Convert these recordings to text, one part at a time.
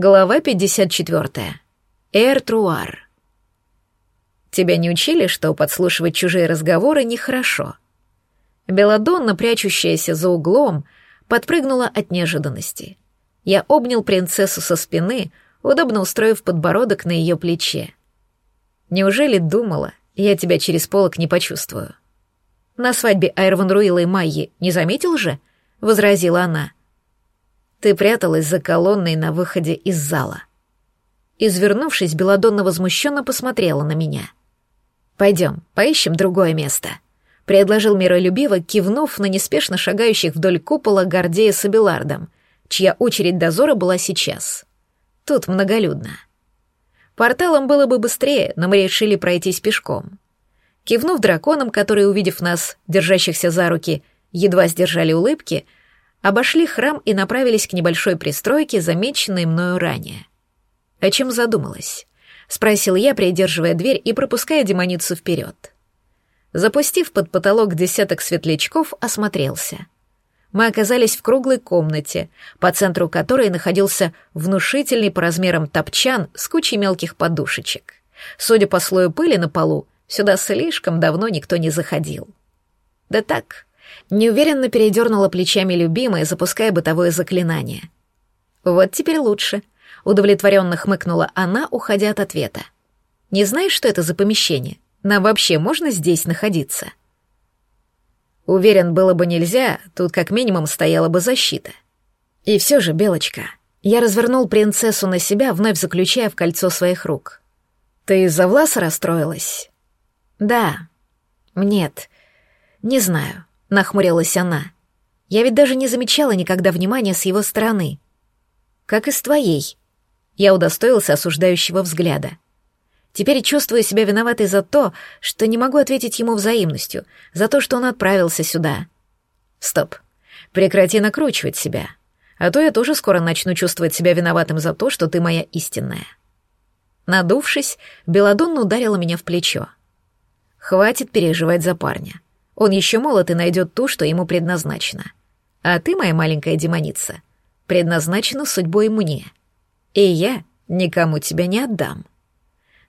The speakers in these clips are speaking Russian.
Глава 54. Эр-Труар. Тебя не учили, что подслушивать чужие разговоры нехорошо? Беладонна, прячущаяся за углом, подпрыгнула от неожиданности. Я обнял принцессу со спины, удобно устроив подбородок на ее плече. Неужели думала, я тебя через полок не почувствую? На свадьбе Айрван Руила и Майи не заметил же? — возразила она. Ты пряталась за колонной на выходе из зала. Извернувшись, Беладонна возмущенно посмотрела на меня. «Пойдем, поищем другое место», — предложил миролюбиво, кивнув на неспешно шагающих вдоль купола Гордея с Абелардом, чья очередь дозора была сейчас. Тут многолюдно. Порталом было бы быстрее, но мы решили пройтись пешком. Кивнув драконам, которые, увидев нас, держащихся за руки, едва сдержали улыбки — обошли храм и направились к небольшой пристройке, замеченной мною ранее. О чем задумалась? Спросил я, придерживая дверь и пропуская демоницу вперед. Запустив под потолок десяток светлячков, осмотрелся. Мы оказались в круглой комнате, по центру которой находился внушительный по размерам топчан с кучей мелких подушечек. Судя по слою пыли на полу, сюда слишком давно никто не заходил. Да так, Неуверенно передернула плечами любимая, запуская бытовое заклинание. «Вот теперь лучше», — удовлетворенно хмыкнула она, уходя от ответа. «Не знаешь, что это за помещение? Нам вообще можно здесь находиться?» Уверен, было бы нельзя, тут как минимум стояла бы защита. И все же, Белочка, я развернул принцессу на себя, вновь заключая в кольцо своих рук. «Ты из-за Власа расстроилась?» «Да. Нет. Не знаю. — нахмурилась она. «Я ведь даже не замечала никогда внимания с его стороны. Как и с твоей». Я удостоился осуждающего взгляда. Теперь чувствую себя виноватой за то, что не могу ответить ему взаимностью, за то, что он отправился сюда. Стоп. Прекрати накручивать себя. А то я тоже скоро начну чувствовать себя виноватым за то, что ты моя истинная. Надувшись, Беладонна ударила меня в плечо. Хватит переживать за парня. Он еще молод и найдет ту, что ему предназначено. А ты, моя маленькая демоница, предназначена судьбой мне. И я никому тебя не отдам.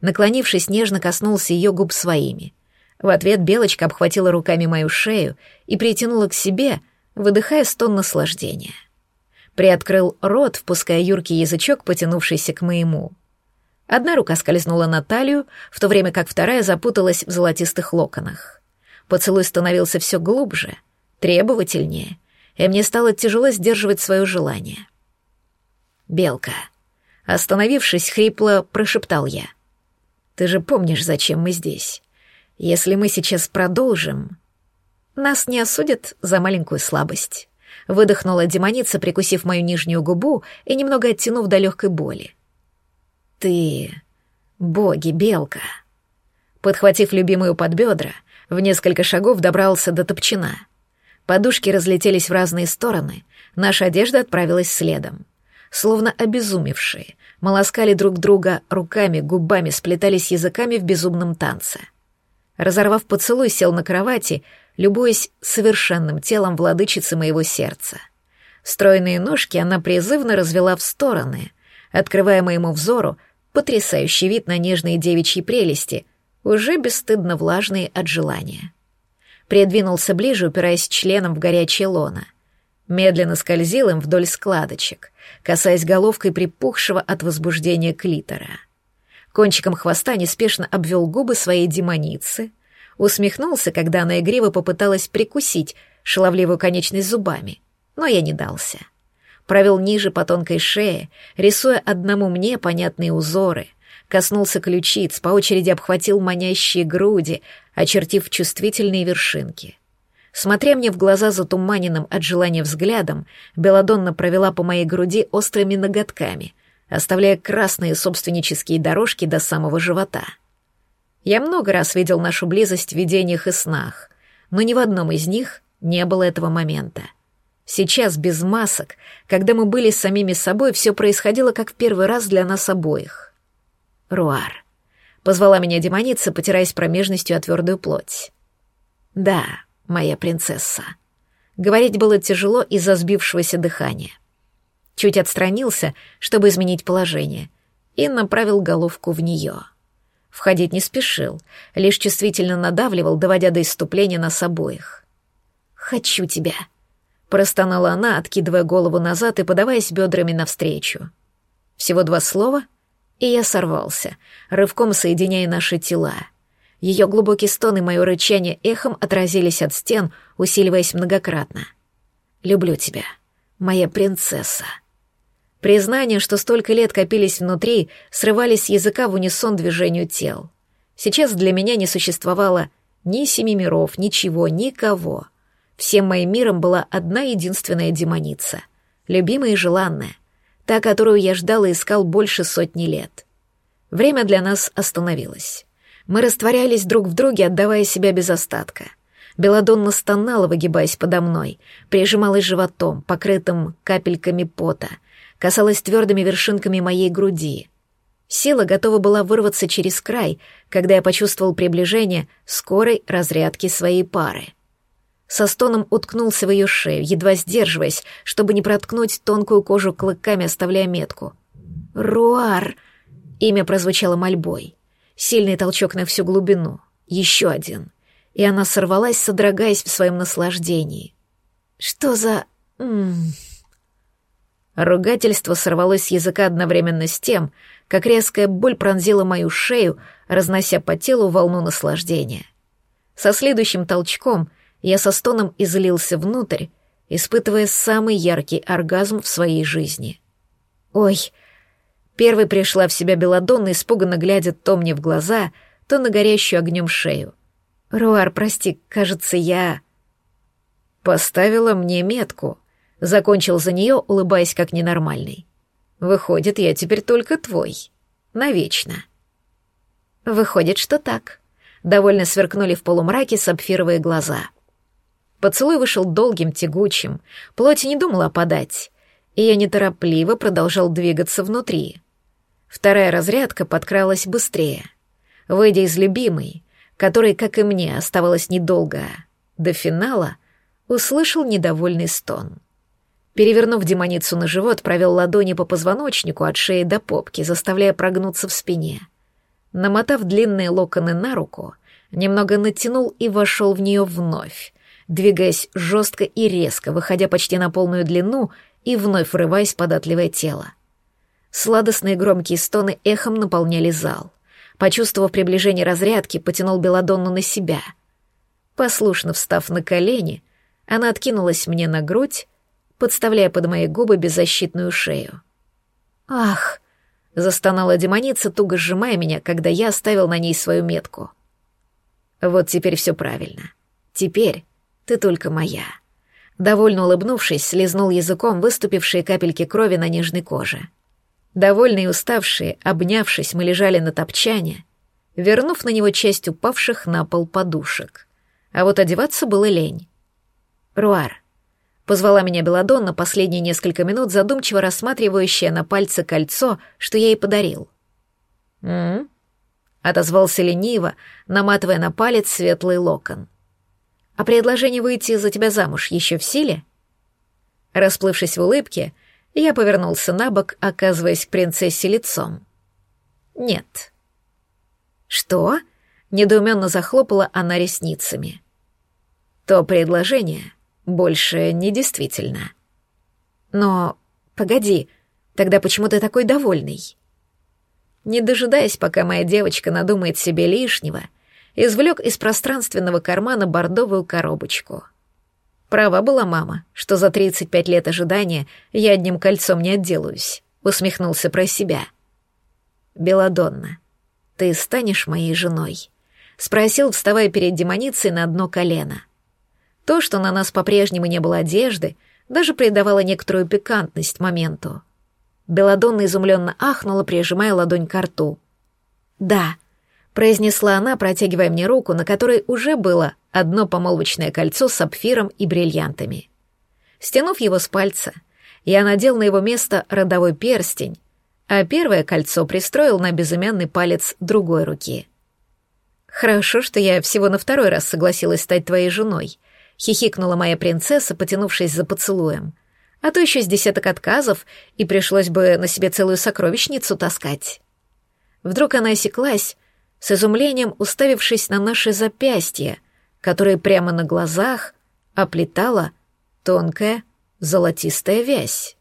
Наклонившись, нежно коснулся ее губ своими. В ответ Белочка обхватила руками мою шею и притянула к себе, выдыхая стон наслаждения. Приоткрыл рот, впуская юркий язычок, потянувшийся к моему. Одна рука скользнула на талию, в то время как вторая запуталась в золотистых локонах. Поцелуй становился все глубже, требовательнее, и мне стало тяжело сдерживать свое желание. «Белка», остановившись, хрипло прошептал я. «Ты же помнишь, зачем мы здесь? Если мы сейчас продолжим...» «Нас не осудят за маленькую слабость», — выдохнула демоница, прикусив мою нижнюю губу и немного оттянув до легкой боли. «Ты... боги, Белка...» Подхватив любимую под бедра, в несколько шагов добрался до топчина. Подушки разлетелись в разные стороны, наша одежда отправилась следом. Словно обезумевшие, мы ласкали друг друга руками, губами, сплетались языками в безумном танце. Разорвав поцелуй, сел на кровати, любуясь совершенным телом владычицы моего сердца. Стройные ножки она призывно развела в стороны, открывая моему взору потрясающий вид на нежные девичьи прелести — уже бесстыдно влажные от желания. Придвинулся ближе, упираясь членом в горячее лоно. Медленно скользил им вдоль складочек, касаясь головкой припухшего от возбуждения клитора. Кончиком хвоста неспешно обвел губы своей демоницы, усмехнулся, когда она игриво попыталась прикусить шаловливую конечность зубами, но я не дался. Провел ниже по тонкой шее, рисуя одному мне понятные узоры — коснулся ключиц, по очереди обхватил манящие груди, очертив чувствительные вершинки. Смотря мне в глаза затуманенным от желания взглядом, Беладонна провела по моей груди острыми ноготками, оставляя красные собственнические дорожки до самого живота. Я много раз видел нашу близость в видениях и снах, но ни в одном из них не было этого момента. Сейчас, без масок, когда мы были самими собой, все происходило как в первый раз для нас обоих. Руар. Позвала меня демоница, потираясь промежностью о твердую плоть. Да, моя принцесса. Говорить было тяжело из-за сбившегося дыхания. чуть отстранился, чтобы изменить положение, и направил головку в нее. Входить не спешил, лишь чувствительно надавливал, доводя до иступления нас обоих. «Хочу тебя», — простонала она, откидывая голову назад и подаваясь бедрами навстречу. Всего два слова, и я сорвался, рывком соединяя наши тела. Ее глубокий стон и мое рычание эхом отразились от стен, усиливаясь многократно. «Люблю тебя, моя принцесса». Признания, что столько лет копились внутри, срывались с языка в унисон движению тел. Сейчас для меня не существовало ни семи миров, ничего, никого. Всем моим миром была одна единственная демоница, любимая и желанная, та, которую я ждал и искал больше сотни лет. Время для нас остановилось. Мы растворялись друг в друге, отдавая себя без остатка. Беладонна стонала, выгибаясь подо мной, прижималась животом, покрытым капельками пота — касалась твердыми вершинками моей груди. Сила готова была вырваться через край, когда я почувствовал приближение скорой разрядки своей пары. Со стоном уткнулся в ее шею, едва сдерживаясь, чтобы не проткнуть тонкую кожу клыками, оставляя метку. «Руар!» Имя прозвучало мольбой. Сильный толчок на всю глубину. Еще один. И она сорвалась, содрогаясь в своем наслаждении. «Что за...» М -м -м. Ругательство сорвалось с языка одновременно с тем, как резкая боль пронзила мою шею, разнося по телу волну наслаждения. Со следующим толчком я со стоном излился внутрь, испытывая самый яркий оргазм в своей жизни. «Ой!» Первой пришла в себя Беладонна, испуганно глядя то мне в глаза, то на горящую огнем шею. «Руар, прости, кажется, я...» «Поставила мне метку», Закончил за нее, улыбаясь как ненормальный. Выходит, я теперь только твой. Навечно. Выходит, что так. Довольно сверкнули в полумраке сапфировые глаза. Поцелуй вышел долгим, тягучим, плоть не думала подать, и я неторопливо продолжал двигаться внутри. Вторая разрядка подкралась быстрее. Выйдя из любимой, которой, как и мне, оставалось недолго, до финала, услышал недовольный стон — Перевернув демоницу на живот, провел ладони по позвоночнику от шеи до попки, заставляя прогнуться в спине. Намотав длинные локоны на руку, немного натянул и вошел в нее вновь, двигаясь жестко и резко, выходя почти на полную длину и вновь врываясь податливое тело. Сладостные громкие стоны эхом наполняли зал. Почувствовав приближение разрядки, потянул Беладонну на себя. Послушно встав на колени, она откинулась мне на грудь, подставляя под мои губы беззащитную шею. «Ах!» — застонала демоница, туго сжимая меня, когда я оставил на ней свою метку. «Вот теперь все правильно. Теперь ты только моя». Довольно улыбнувшись, слезнул языком выступившие капельки крови на нежной коже. Довольные и уставшие, обнявшись, мы лежали на топчане, вернув на него часть упавших на пол подушек. А вот одеваться было лень. «Руар, Позвала меня Беладонна последние несколько минут, задумчиво рассматривающая на пальце кольцо, что я ей подарил. «М-м-м?» отозвался лениво, наматывая на палец светлый локон. «А предложение выйти за тебя замуж еще в силе?» Расплывшись в улыбке, я повернулся на бок, оказываясь к принцессе лицом. «Нет». «Что?» — недоуменно захлопала она ресницами. «То предложение больше не действительно. Но, погоди, тогда почему ты такой довольный? Не дожидаясь, пока моя девочка надумает себе лишнего, извлек из пространственного кармана бордовую коробочку. Права была мама, что за 35 лет ожидания я одним кольцом не отделаюсь, усмехнулся про себя. Беладонна, ты станешь моей женой? Спросил, вставая перед демоницей на одно колено. То, что на нас по-прежнему не было одежды, даже придавало некоторую пикантность моменту. Беладонна изумленно ахнула, прижимая ладонь к рту. «Да», — произнесла она, протягивая мне руку, на которой уже было одно помолвочное кольцо с сапфиром и бриллиантами. Стянув его с пальца, я надел на его место родовой перстень, а первое кольцо пристроил на безымянный палец другой руки. «Хорошо, что я всего на второй раз согласилась стать твоей женой», хихикнула моя принцесса, потянувшись за поцелуем. а то еще с десяток отказов, и пришлось бы на себе целую сокровищницу таскать. Вдруг она осеклась, с изумлением уставившись на наши запястья, которые прямо на глазах оплетала тонкая золотистая вязь.